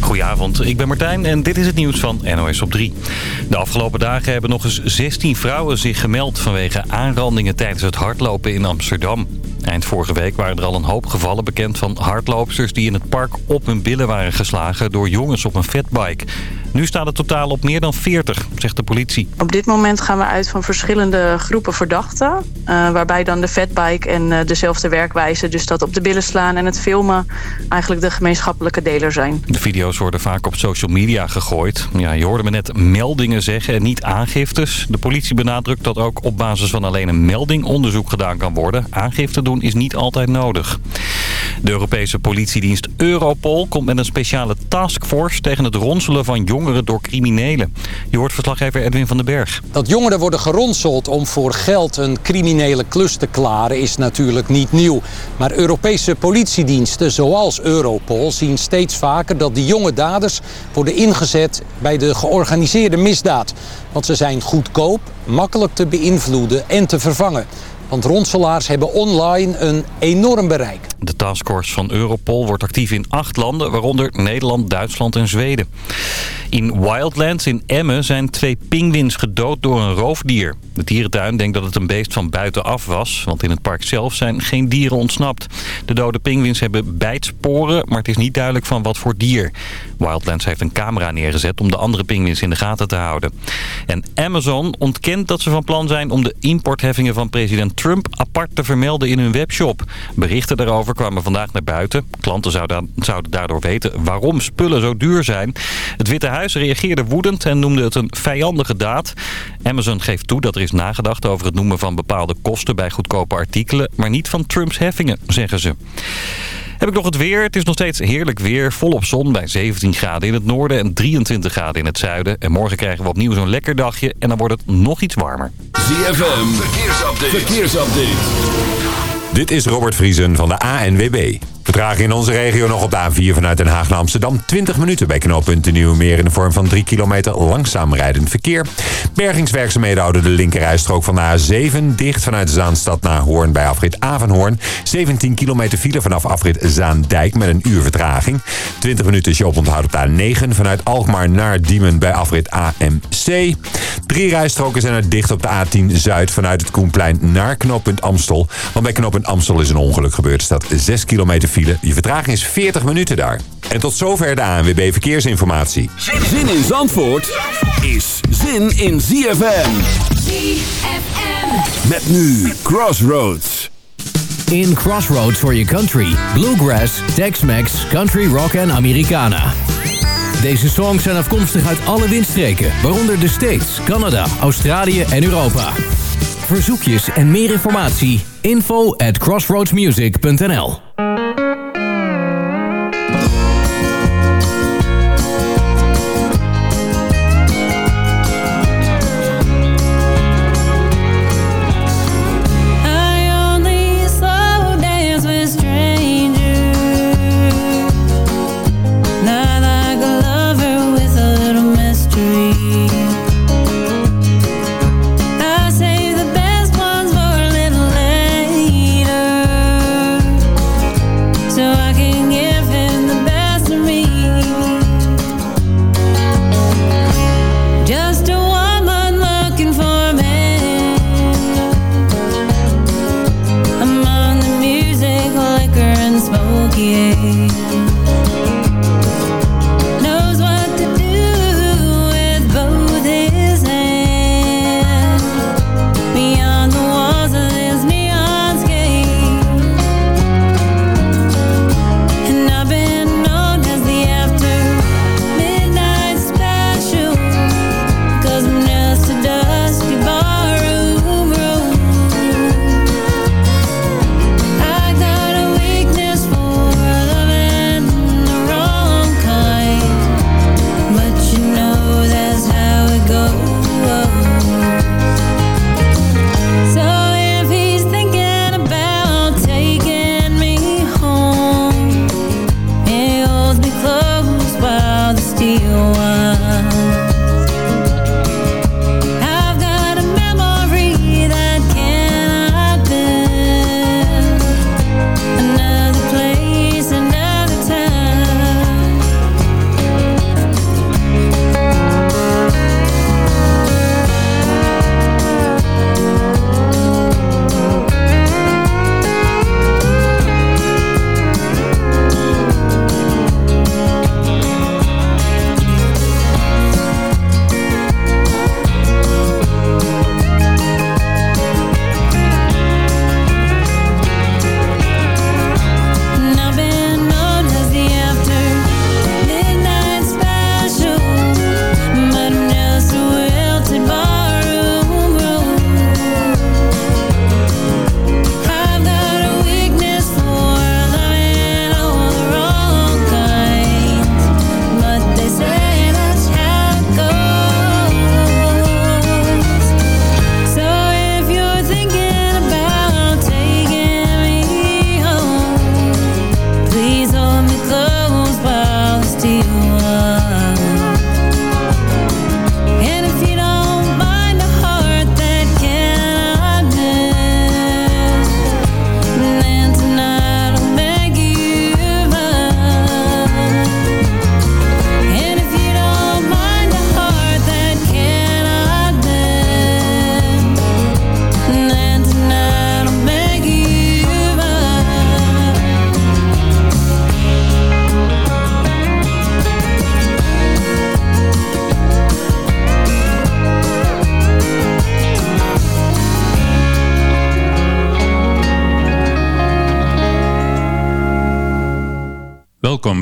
Goedenavond, ik ben Martijn en dit is het nieuws van NOS op 3. De afgelopen dagen hebben nog eens 16 vrouwen zich gemeld... vanwege aanrandingen tijdens het hardlopen in Amsterdam. Eind vorige week waren er al een hoop gevallen bekend van hardloopsters... die in het park op hun billen waren geslagen door jongens op een fatbike. Nu staat het totaal op meer dan 40, zegt de politie. Op dit moment gaan we uit van verschillende groepen verdachten. Uh, waarbij dan de fatbike en uh, dezelfde werkwijze... dus dat op de billen slaan en het filmen... eigenlijk de gemeenschappelijke deler zijn. De video's worden vaak op social media gegooid. Ja, je hoorde me net meldingen zeggen en niet aangiftes. De politie benadrukt dat ook op basis van alleen een melding onderzoek gedaan kan worden. Aangifte is niet altijd nodig. De Europese politiedienst Europol komt met een speciale taskforce... tegen het ronselen van jongeren door criminelen. Je hoort verslaggever Edwin van den Berg. Dat jongeren worden geronseld om voor geld een criminele klus te klaren is natuurlijk niet nieuw. Maar Europese politiediensten zoals Europol zien steeds vaker dat die jonge daders worden ingezet bij de georganiseerde misdaad. Want ze zijn goedkoop, makkelijk te beïnvloeden en te vervangen. Want ronselaars hebben online een enorm bereik. De taskforce van Europol wordt actief in acht landen, waaronder Nederland, Duitsland en Zweden. In Wildlands in Emmen zijn twee pinguïns gedood door een roofdier. De dierentuin denkt dat het een beest van buitenaf was, want in het park zelf zijn geen dieren ontsnapt. De dode pinguïns hebben bijtsporen, maar het is niet duidelijk van wat voor dier. Wildlands heeft een camera neergezet om de andere pinguïns in de gaten te houden. En Amazon ontkent dat ze van plan zijn om de importheffingen van president Trump apart te vermelden in hun webshop. Berichten daarover kwamen vandaag naar buiten. Klanten zouden, daardoor weten waarom spullen zo duur zijn. Het Witte Huis reageerde woedend en noemde het een vijandige daad. Amazon geeft toe dat er is nagedacht over het noemen van bepaalde kosten bij goedkope artikelen... maar niet van Trumps heffingen, zeggen ze. Heb ik nog het weer. Het is nog steeds heerlijk weer. Volop zon bij 17 graden in het noorden en 23 graden in het zuiden. En morgen krijgen we opnieuw zo'n lekker dagje. En dan wordt het nog iets warmer. ZFM, verkeersupdate. verkeersupdate. Dit is Robert Vriesen van de ANWB. Vertraging in onze regio nog op de A4 vanuit Den Haag naar Amsterdam. 20 minuten bij knooppunt de Nieuwe Meer in de vorm van 3 kilometer langzaam rijdend verkeer. Bergingswerkzaamheden houden de linkerrijstrook van de A7 dicht vanuit Zaanstad naar Hoorn bij afrit Avenhoorn. 17 kilometer file vanaf afrit Zaandijk met een uur vertraging. 20 minuten is je oponthoud op de A9 vanuit Alkmaar naar Diemen bij afrit AMC. Drie rijstroken zijn er dicht op de A10 Zuid vanuit het Koenplein naar knooppunt Amstel. Want bij knooppunt Amstel is een ongeluk gebeurd. Er staat 6 kilometer. Je vertraging is 40 minuten daar. En tot zover de ANWB Verkeersinformatie. Zin in Zandvoort is zin in ZFM. ZFM. Met nu Crossroads. In Crossroads for your country. Bluegrass, Tex-Mex, Country Rock en Americana. Deze songs zijn afkomstig uit alle windstreken, waaronder de States, Canada, Australië en Europa. Verzoekjes en meer informatie, info at crossroadsmusic.nl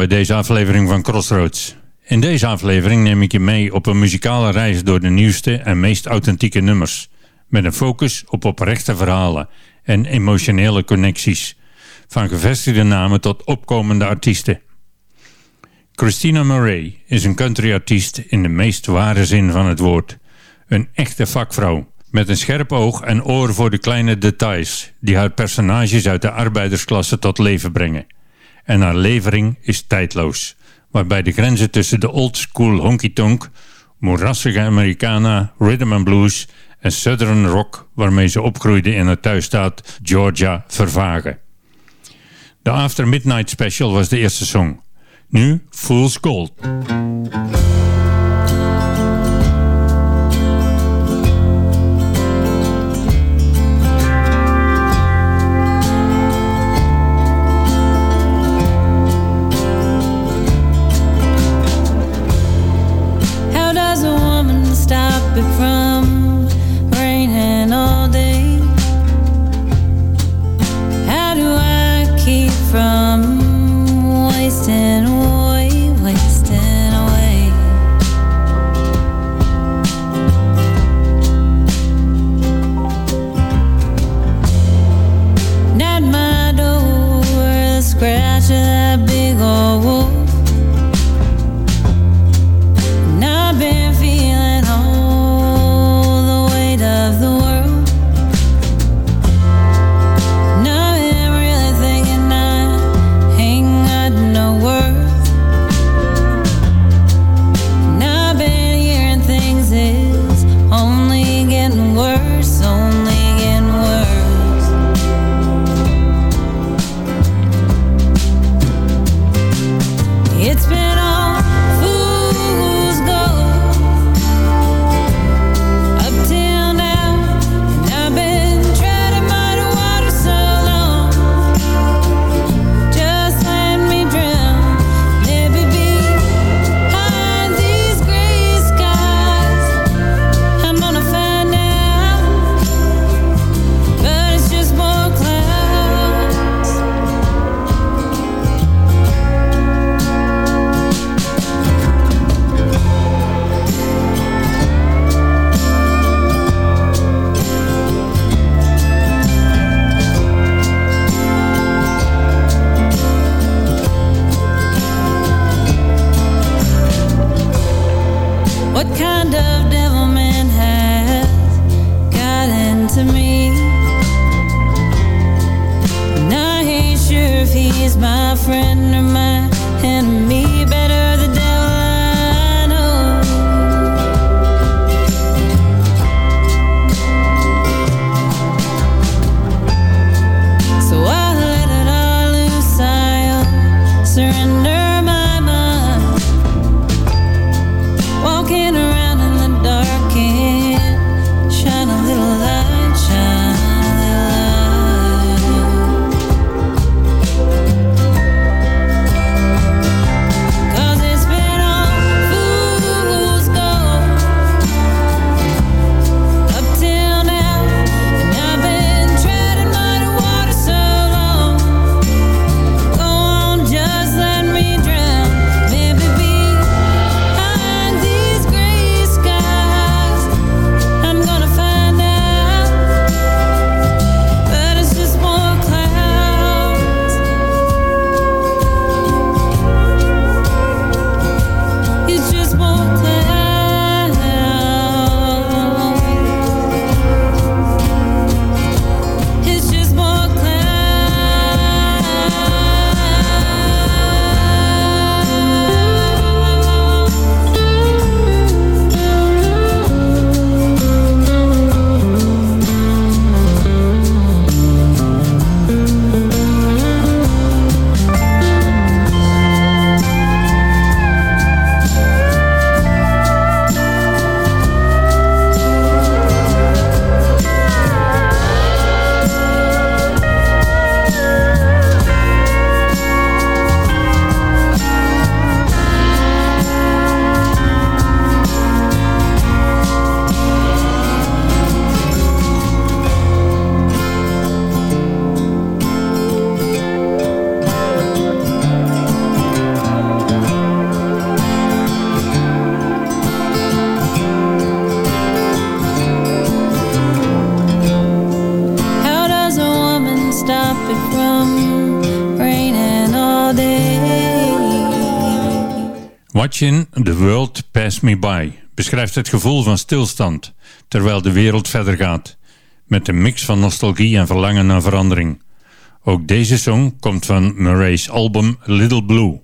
deze aflevering van Crossroads. In deze aflevering neem ik je mee op een muzikale reis door de nieuwste en meest authentieke nummers. Met een focus op oprechte verhalen en emotionele connecties. Van gevestigde namen tot opkomende artiesten. Christina Murray is een countryartiest in de meest ware zin van het woord. Een echte vakvrouw. Met een scherp oog en oor voor de kleine details die haar personages uit de arbeidersklasse tot leven brengen en haar levering is tijdloos, waarbij de grenzen tussen de old school honky-tonk, moerassige Americana, rhythm and blues en southern rock waarmee ze opgroeide in haar thuisstaat Georgia vervagen. De After Midnight Special was de eerste song. Nu Fool's Gold. Watching the World Pass Me By beschrijft het gevoel van stilstand terwijl de wereld verder gaat, met een mix van nostalgie en verlangen naar verandering. Ook deze song komt van Murray's album Little Blue.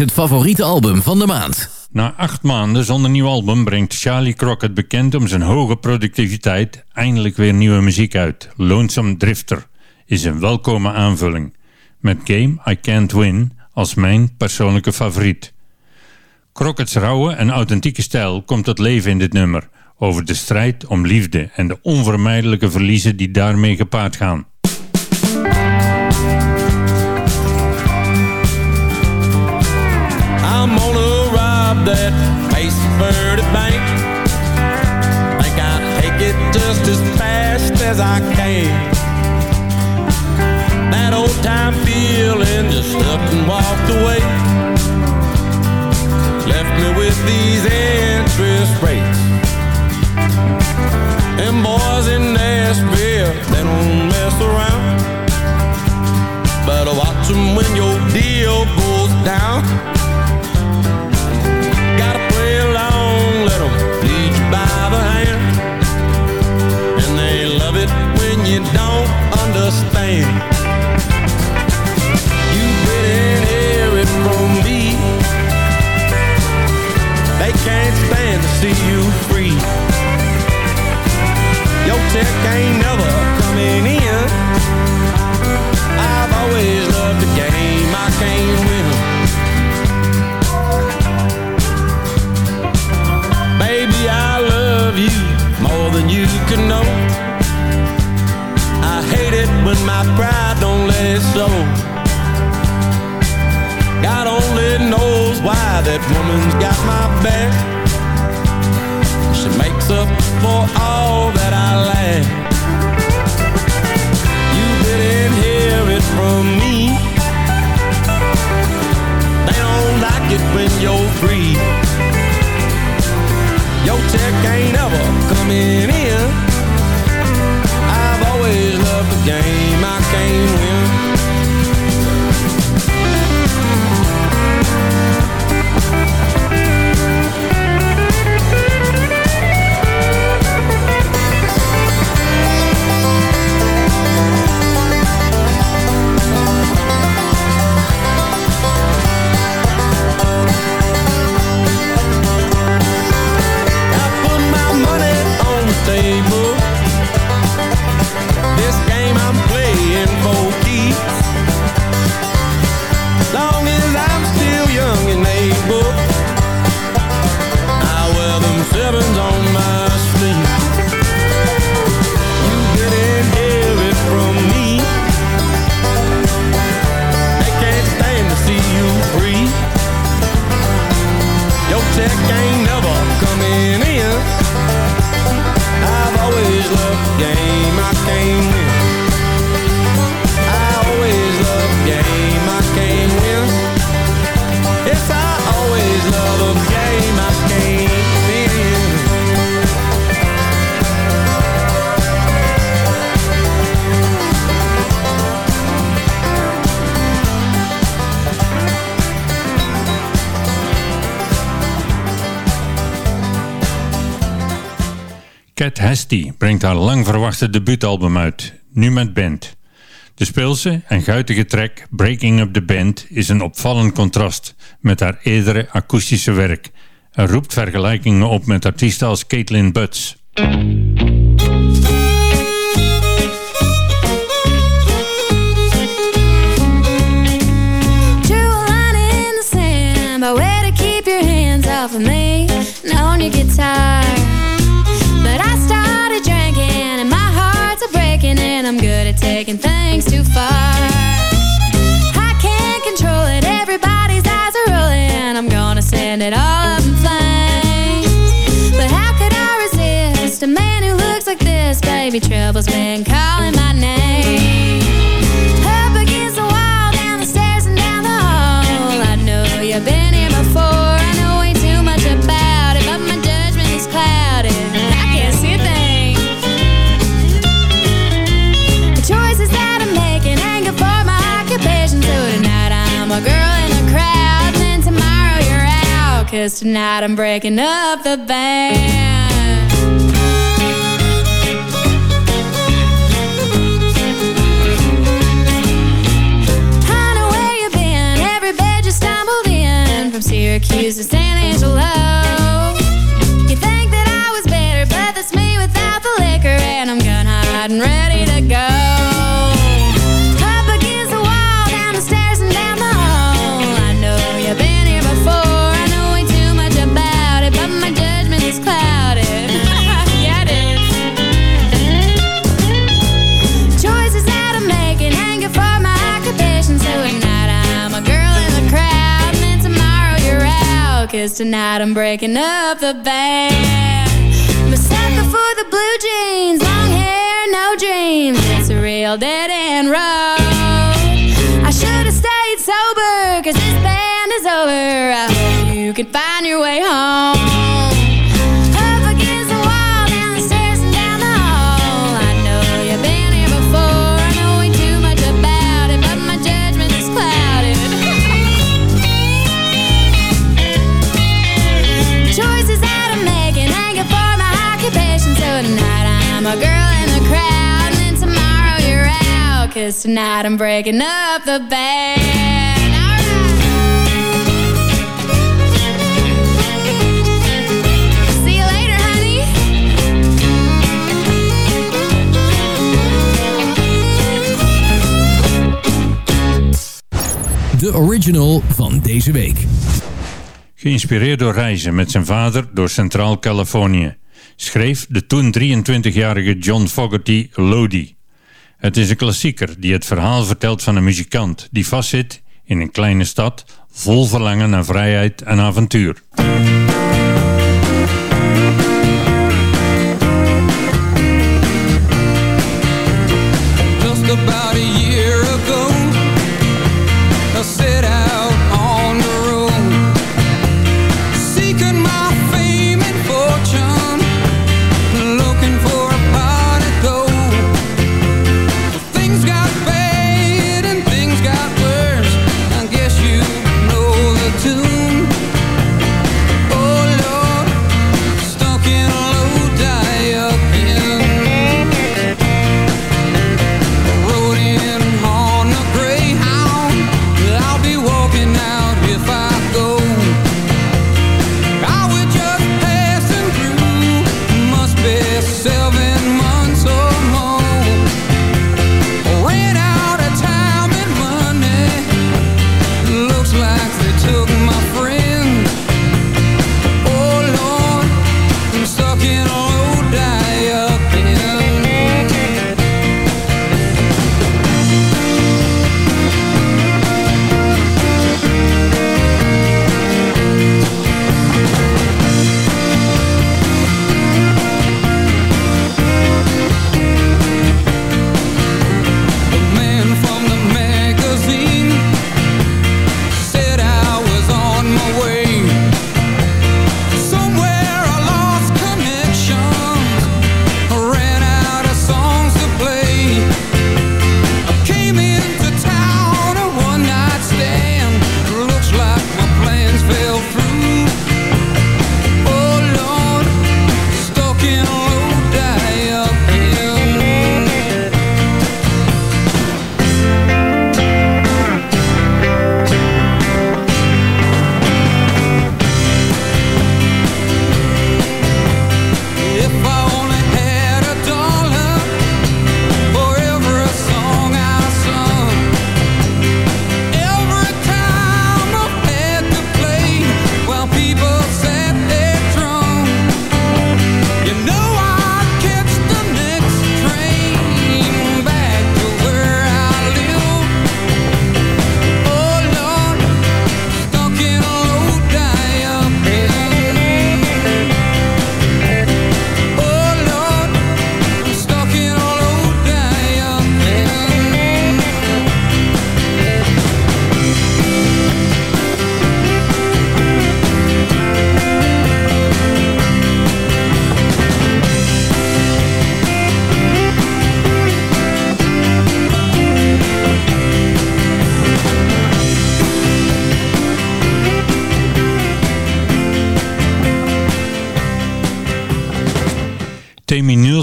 Het favoriete album van de maand. Na acht maanden zonder nieuw album brengt Charlie Crockett bekend om zijn hoge productiviteit eindelijk weer nieuwe muziek uit. Lonesome Drifter is een welkome aanvulling. Met Game I Can't Win als mijn persoonlijke favoriet. Crockett's rauwe en authentieke stijl komt tot leven in dit nummer. over de strijd om liefde en de onvermijdelijke verliezen die daarmee gepaard gaan. I can. That old time feeling just up and walked away. Left me with these interest rates. Them boys in Nashville, they don't mess around. Better watch them when your deal goes down. My pride don't let it show. God only knows why that woman's got my back. She makes up for all that I lack. You didn't hear it from me. They don't like it when you're free. Your check ain't ever coming in. Brengt haar lang verwachte debuutalbum uit, nu met band. De speelse en guitige track Breaking Up The Band is een opvallend contrast met haar eerdere akoestische werk en roept vergelijkingen op met artiesten als Caitlin Butts. And I'm taking things too far. I can't control it, everybody's eyes are rolling. I'm gonna send it all up in flames. But how could I resist a man who looks like this? Baby, trouble's been calling tonight I'm breaking up the band. Know where you've been. Every bed you stumbled in from Syracuse to San Angelo. You think that I was better, but that's me without the liquor, and I'm gun hot and ready to go. cause tonight I'm breaking up the band. I'm a sucker for the blue jeans, long hair, no dreams. It's a real dead end road. I should have stayed sober, cause this band is over. I hope you can find your way home. Tonight I'm breaking up the band de original van deze week. Geïnspireerd door reizen met zijn vader door Centraal-Californië, schreef de toen 23-jarige John Fogerty Lodi. Het is een klassieker die het verhaal vertelt van een muzikant die vastzit in een kleine stad vol verlangen naar vrijheid en avontuur.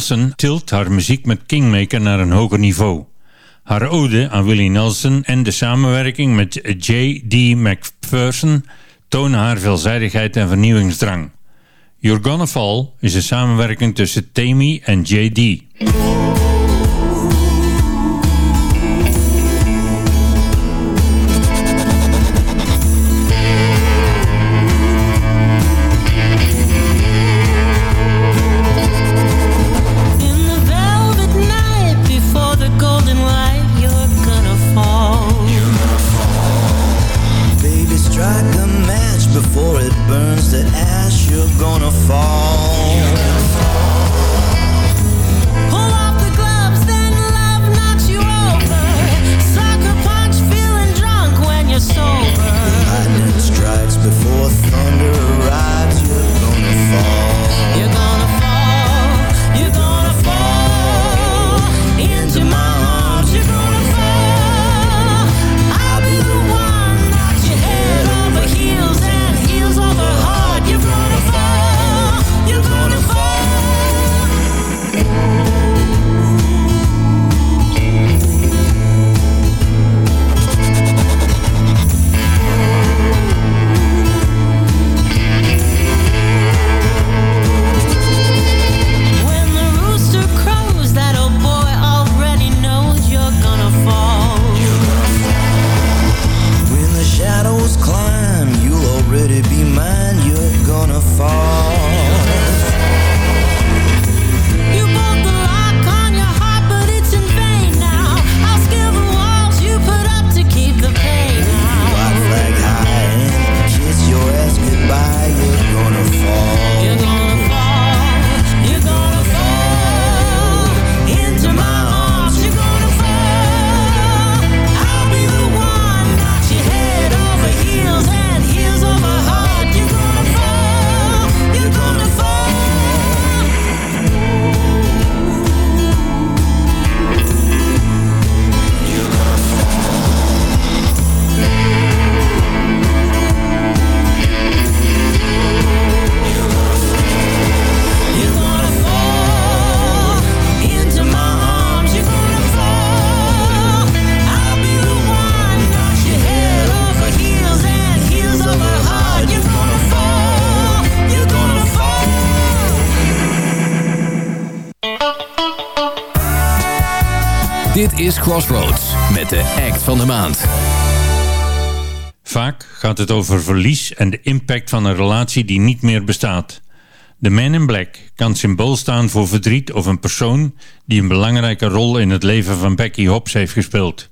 Nelson tilt haar muziek met Kingmaker naar een hoger niveau. Haar ode aan Willie Nelson en de samenwerking met J.D. McPherson tonen haar veelzijdigheid en vernieuwingsdrang. You're Gonna Fall is een samenwerking tussen Tammy en J.D. Crossroads met de act van de maand. Vaak gaat het over verlies en de impact van een relatie die niet meer bestaat. De Man in Black kan symbool staan voor verdriet of een persoon die een belangrijke rol in het leven van Becky Hobbs heeft gespeeld.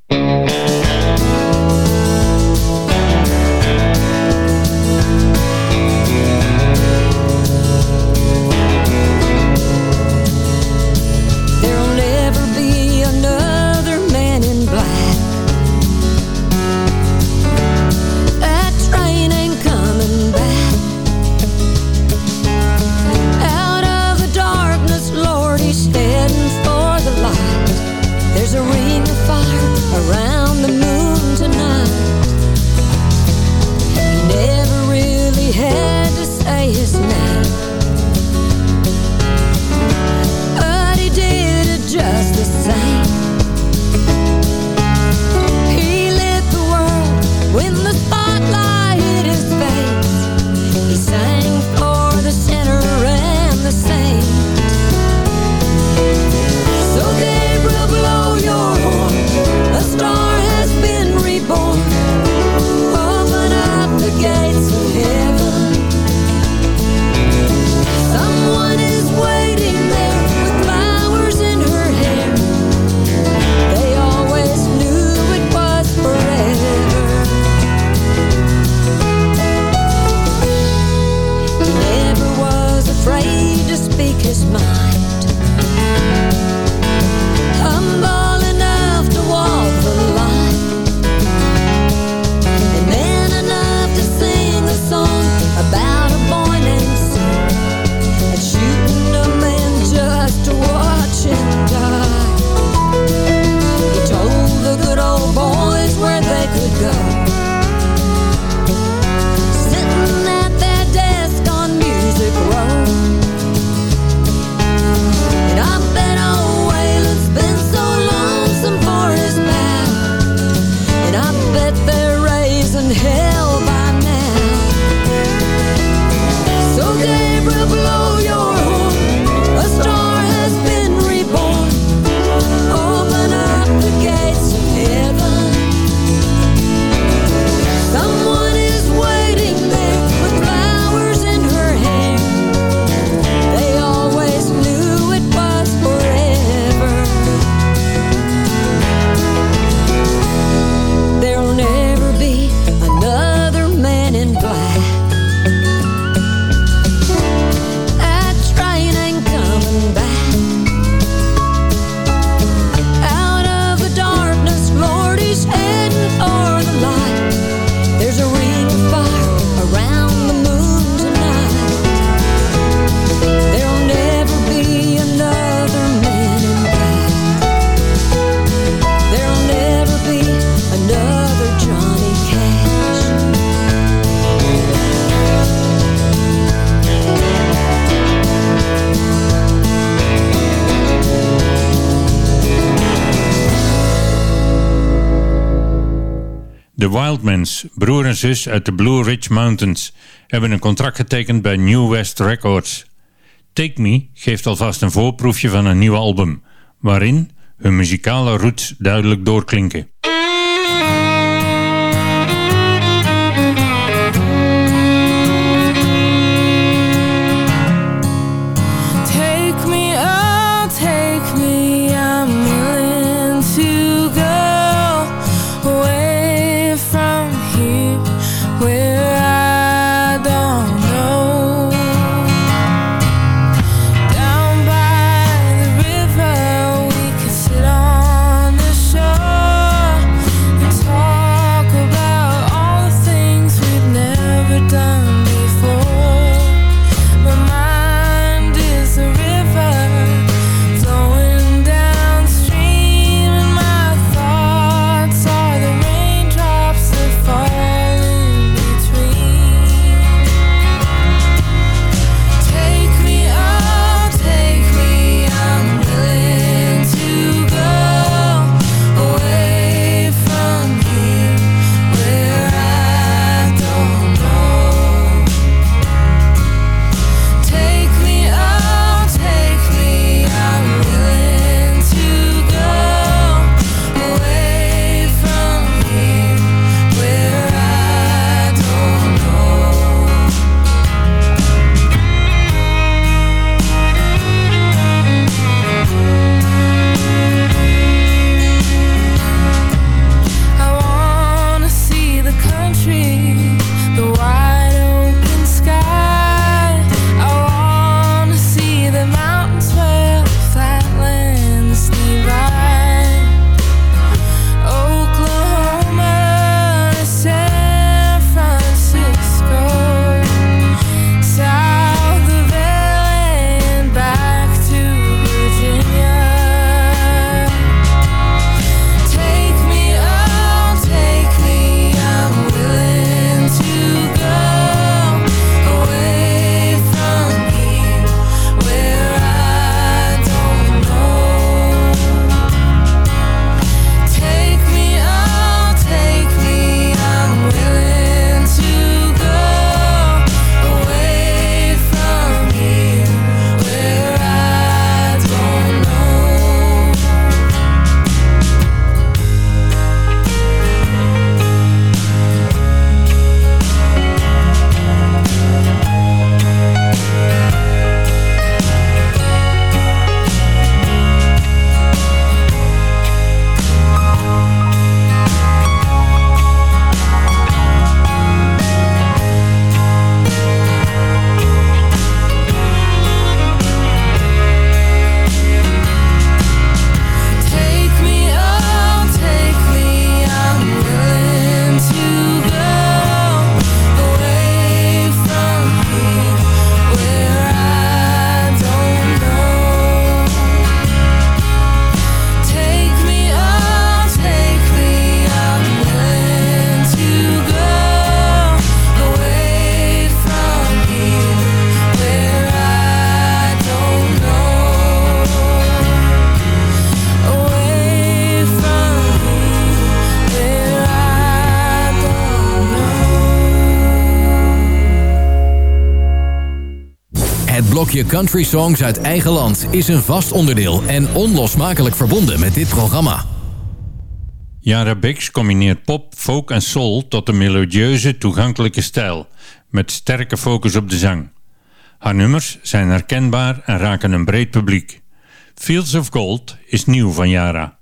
Broer en zus uit de Blue Ridge Mountains, hebben een contract getekend bij New West Records. Take Me geeft alvast een voorproefje van een nieuw album, waarin hun muzikale roots duidelijk doorklinken. Country songs uit eigen land is een vast onderdeel en onlosmakelijk verbonden met dit programma. Yara Biggs combineert pop, folk en soul tot een melodieuze, toegankelijke stijl, met sterke focus op de zang. Haar nummers zijn herkenbaar en raken een breed publiek. Fields of Gold is nieuw van Yara.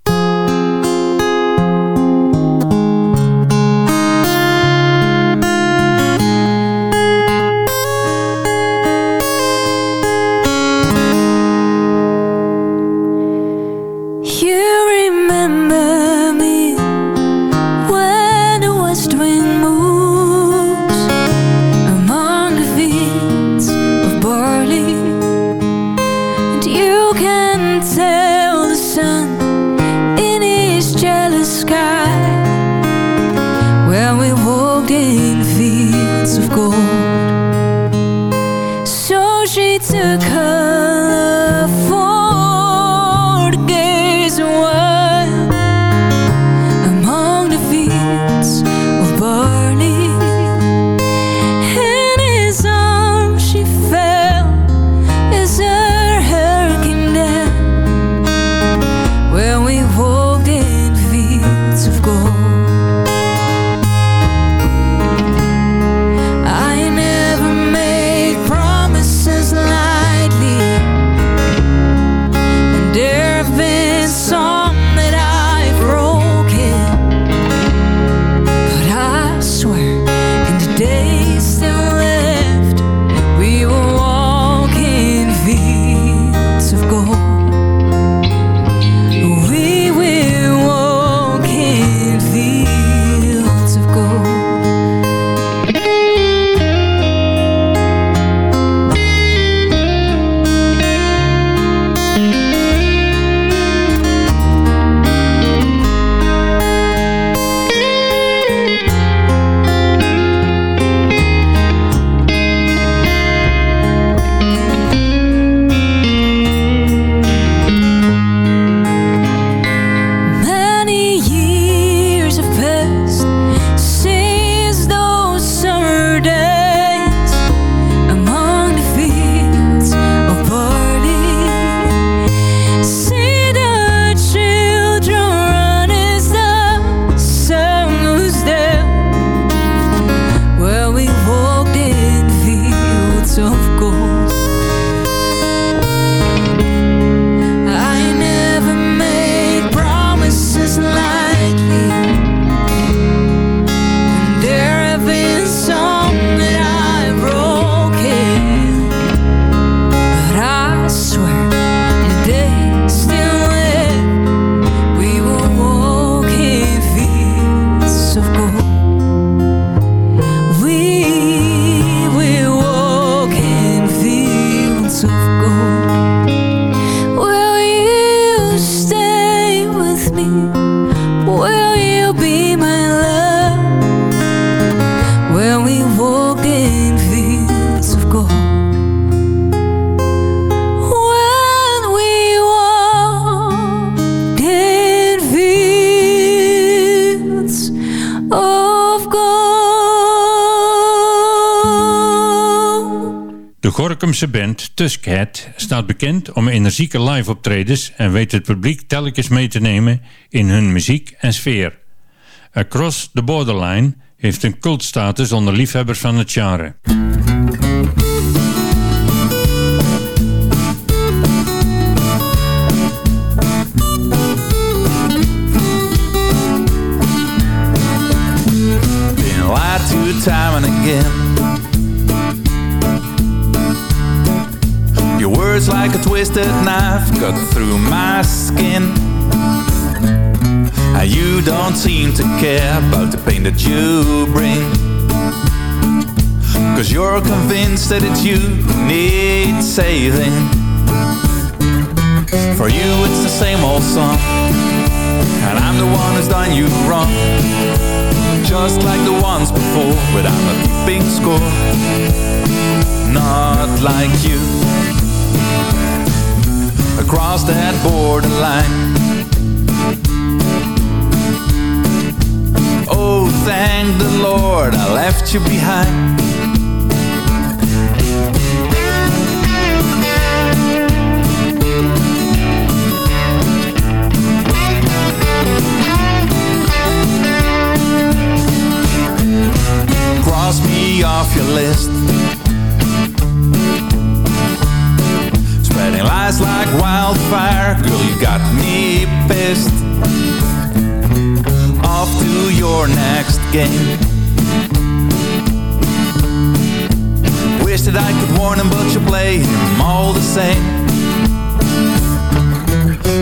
Tuskhead staat bekend om energieke live-optredens en weet het publiek telkens mee te nemen in hun muziek en sfeer. Across the Borderline heeft een cultstatus onder liefhebbers van het genre. Time and again. Words like a twisted knife cut through my skin. And you don't seem to care about the pain that you bring. Cause you're convinced that it's you who needs saving. For you, it's the same old song. And I'm the one who's done you wrong just like the ones before, but I'm not keeping score. Not like you across that borderline. Oh, thank the Lord I left you behind. Cross me off your list Spreading lies like wildfire, girl, you got me pissed. Off to your next game. Wish that I could warn him, but you play him all the same.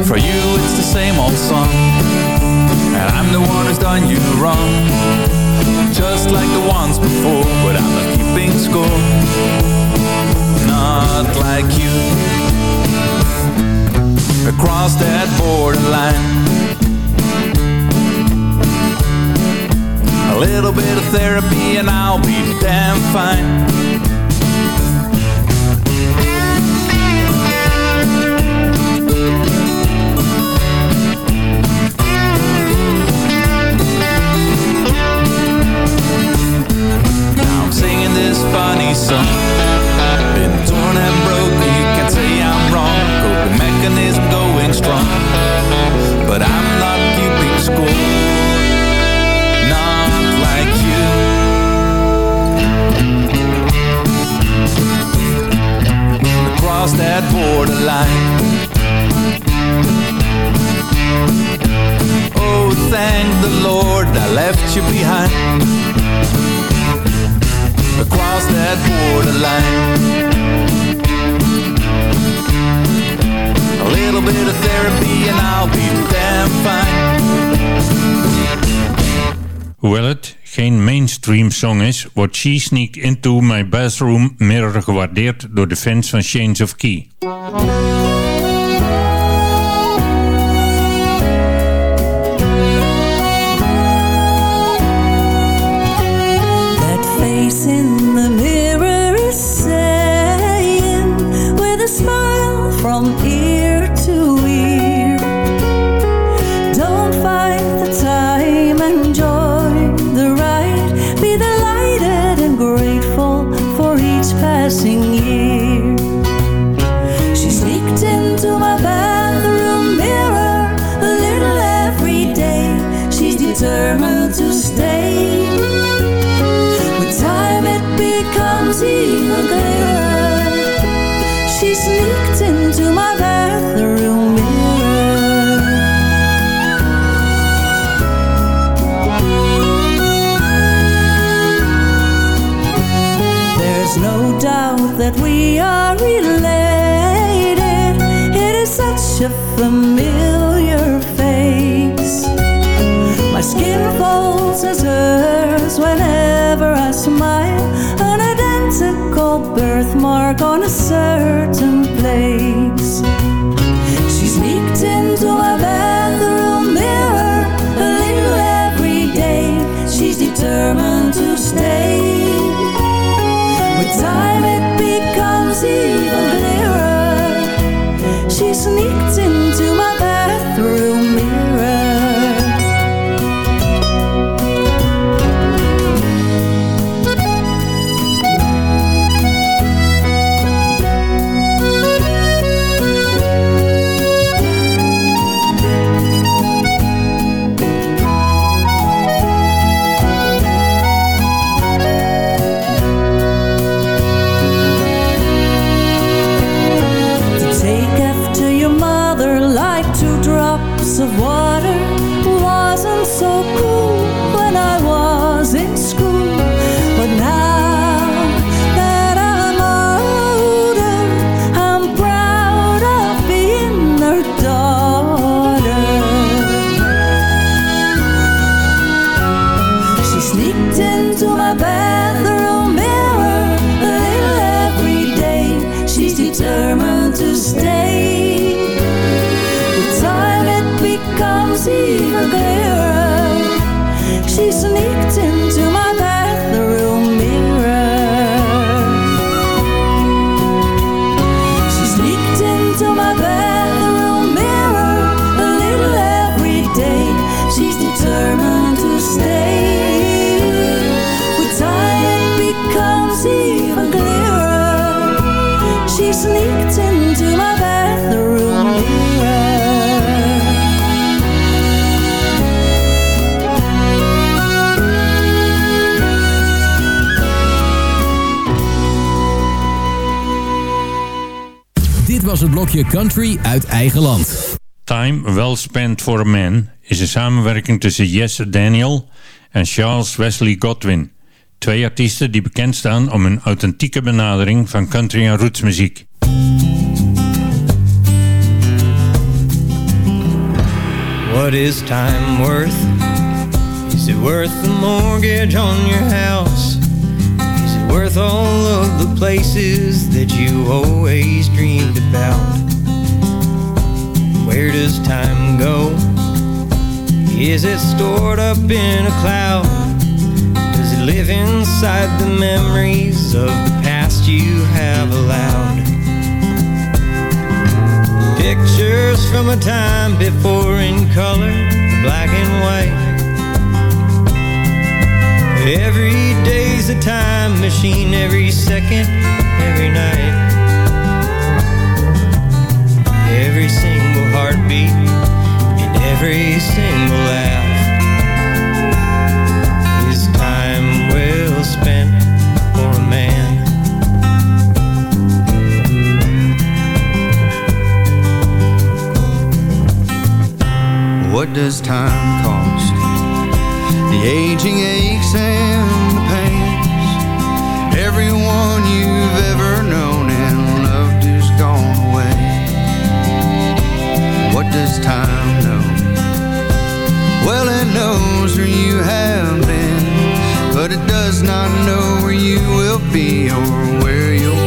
For you, it's the same old song, and I'm the one who's done you wrong. Just like the ones before, but I'm not keeping score. Not like you. Across that borderline. A little bit of therapy and I'll be damn fine. Now I'm singing this funny song. Been torn and broken, mechanism going strong. But I'm not keeping score. Not like you. Across that borderline. Oh, thank the Lord I left you behind across that borderline. Little bit of therapy and I'll be fine. Hoewel het geen mainstream song is, wordt She Sneaked Into My Bathroom Mirror gewaardeerd door de fans van Chains of Key. Was het blokje country uit eigen land. Time Well Spent for a Man is een samenwerking tussen Yes Daniel en Charles Wesley Godwin. Twee artiesten die bekend staan om hun authentieke benadering van country en rootsmuziek. What is time worth? Is it worth the mortgage on your house? Worth all of the places that you always dreamed about? Where does time go? Is it stored up in a cloud? Does it live inside the memories of the past you have allowed? Pictures from a time before in color, black and white. Every day's a time machine, every second, every night. Every single heartbeat and every single laugh is time well spent for a man. What does time cost? The aging aches and the pains. Everyone you've ever known and loved is gone away. What does time know? Well, it knows where you have been, but it does not know where you will be or where you'll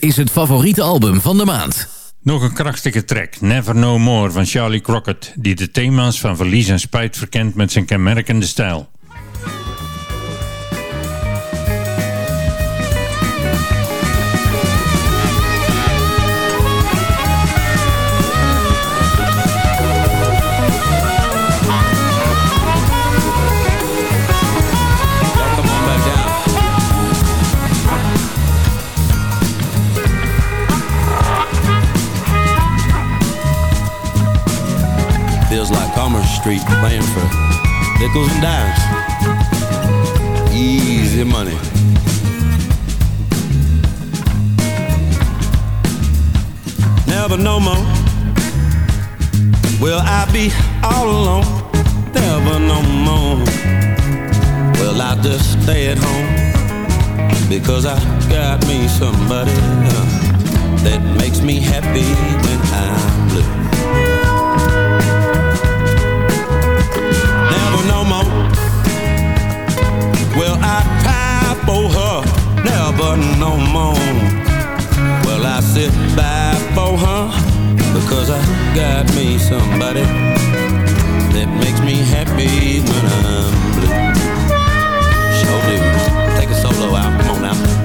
Is het favoriete album van de maand. Nog een krachtige track, Never No More van Charlie Crockett, die de thema's van verlies en spijt verkent met zijn kenmerkende stijl. Street playing for nickels and dimes. Easy money. Never no more. Will I be all alone? Never no more. Well, I just stay at home because I got me somebody uh, that makes me happy when I'm blue. one no more. Well, I sit by for her Because I got me somebody That makes me happy when I'm blue. Show do. Take a solo out, come on now.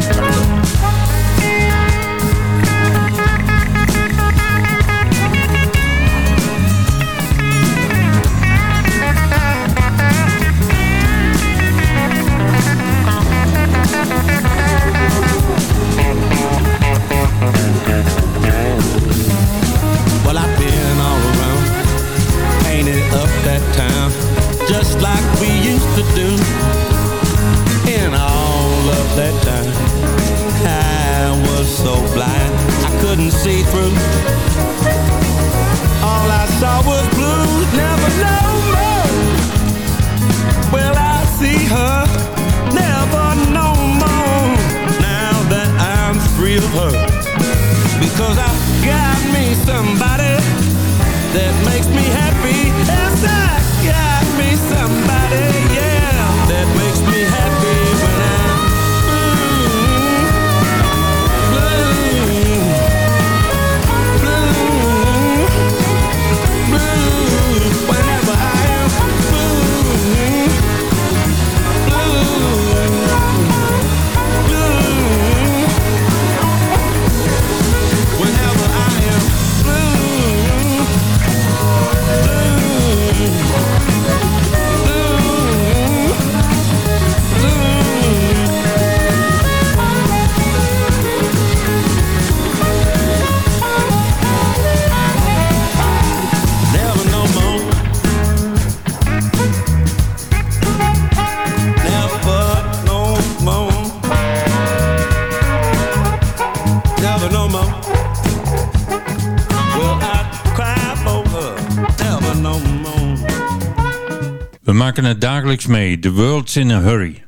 Dagelijks mee. The World's in a Hurry.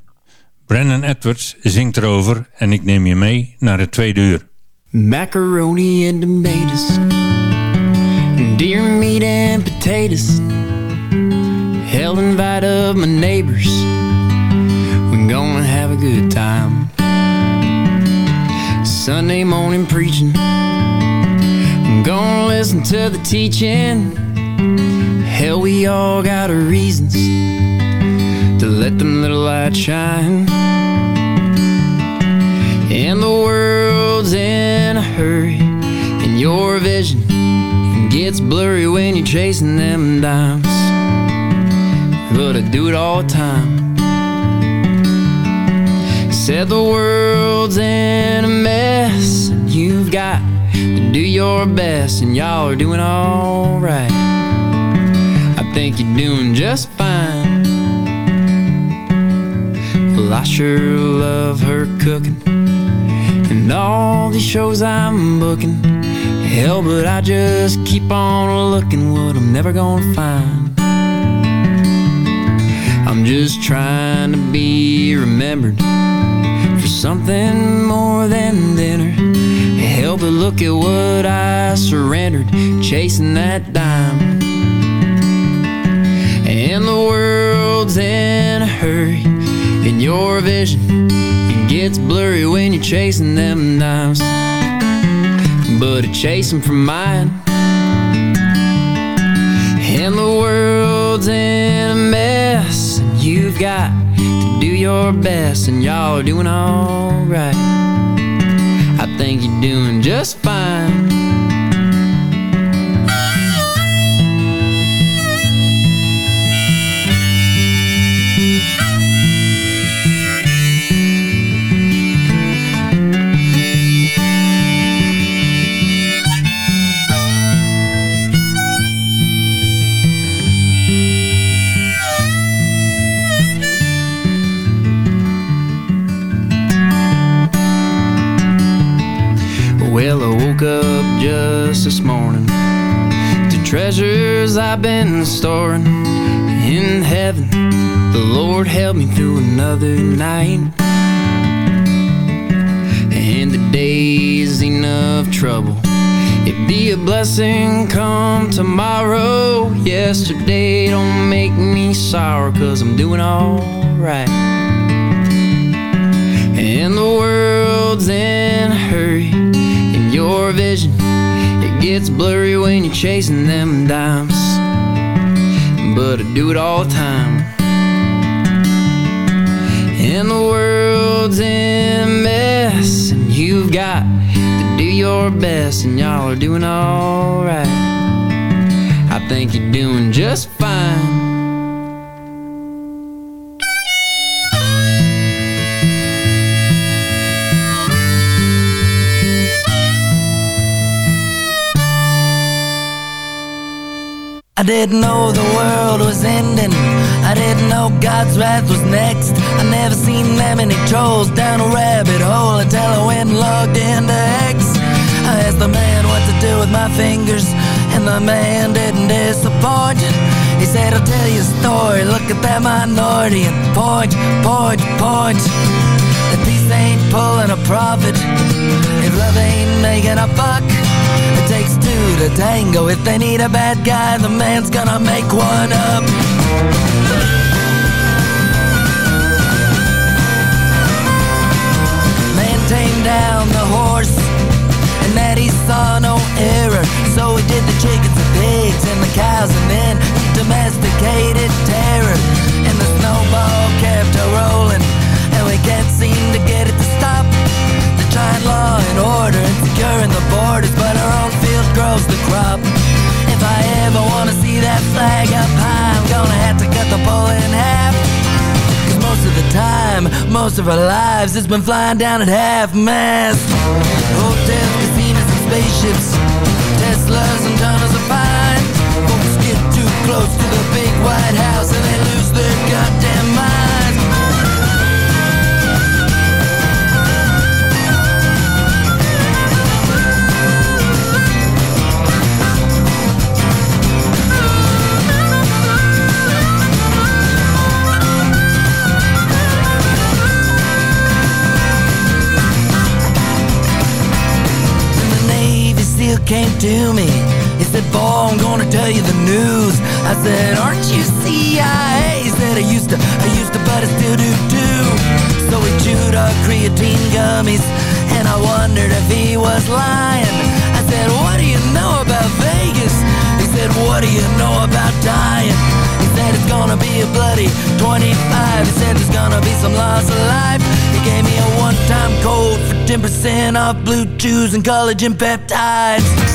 Brennan Edwards zingt erover en ik neem je mee naar het tweede uur. Macaroni and tomatoes. Deer meat and potatoes. Hell invite of my neighbors. We're gonna have a good time. Sunday morning preaching. I'm gonna listen to the teaching. Hell, we all got our reasons To let them little light shine. And the world's in a hurry And your vision gets blurry when you're chasing them dimes. But I do it all the time. Said the world's in a mess And you've got to do your best And y'all are doing alright I think you're doing just fine Well, I sure love her cooking. And all these shows I'm booking. Hell, but I just keep on looking What I'm never gonna find. I'm just trying to be remembered For something more than dinner. Hell, but look at what I surrendered Chasing that dime. And the world's in a hurry And your vision it gets blurry when you're chasing them dimes But I chase them from mine. And the world's in a mess And you've got to do your best And y'all are doing alright I think you're doing just fine woke up just this morning to treasures I've been storing in heaven. The Lord held me through another night. And the days enough trouble. It'd be a blessing come tomorrow. Yesterday don't make me sour, cause I'm doing alright. And the world's in a hurry. Your vision, it gets blurry when you're chasing them dimes. But I do it all the time. And the world's in mess, and you've got to do your best, and y'all are doing alright. I think you're doing just fine. I didn't know the world was ending. I didn't know God's wrath was next. I never seen that many trolls down a rabbit hole until I went and logged into X. I asked the man what to do with my fingers, and the man didn't disappoint. He said, I'll tell you a story. Look at that minority and point, point, point. If peace ain't pulling a profit, if love ain't making a buck, it takes to tango. If they need a bad guy, the man's gonna make one up. Most of our lives, it's been flying down at half mast. Hotels, casinos, and spaceships, Teslas and tunnels of fine. Folks get too close to the big white house and they lose to me. He said, Boy, I'm gonna tell you the news. I said, Aren't you CIA? He said, I used to, I used to, but I still do too. So we chewed our creatine gummies, and I wondered if he was lying. I said, What do you know about Vegas? He said, What do you know about dying? He said, It's gonna be a bloody 25. He said, There's gonna be some loss of life. He gave me a one time code for 10% off blue chews and collagen peptides.